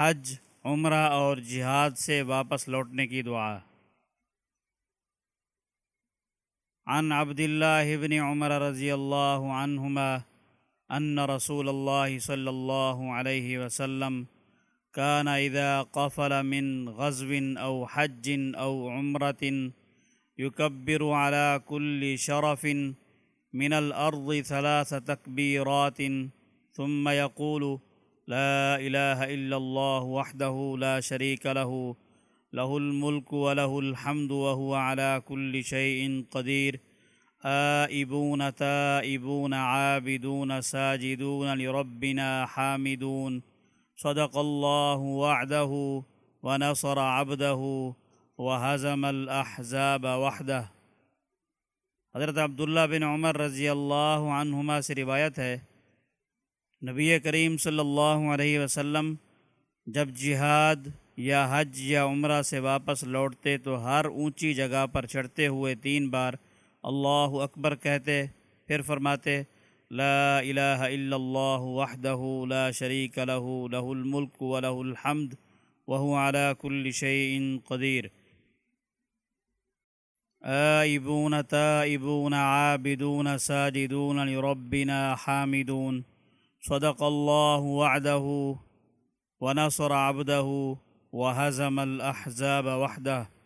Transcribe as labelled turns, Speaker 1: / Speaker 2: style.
Speaker 1: حج، عمرہ اور جہاد سے واپس لوٹنے کی دعا۔ عن عبد الله بن عمر رضی اللہ عنہما ان رسول اللہ صلی اللہ علیہ وسلم كان اذا قفل من غزو او حج او عمرة يكبر على كل شرف من الارض ثلاث تكبيرات ثم يقول لا الہ إلا اللہ وحده لا شریک له له الملك وله الحمد وهو على كل شيء قدير. آئبون تائبون عابدون ساجدون لربنا حامدون. صدق الله وعده ونصر عبده وهزم الأحزاب وحده. حضرت عبداللہ بن عمر رضی اللہ عنہما سے روایت ہے نبی کریم صلی اللہ علیہ وسلم جب جہاد یا حج یا عمرہ سے واپس لوٹتے تو ہر اونچی جگہ پر چڑھتے ہوئے تین بار اللہ اکبر کہتے، پھر فرماتے، لا الہ الا اللہ وحدہ لا شریک له له الملک وله الحمد وهو على كل شيء قدیر۔ آئبون، تائبون، عابدون، ساجدون، لربنا حامدون۔ صدق اللہ وعده ونصر عبده وهزم الأحزاب وحده.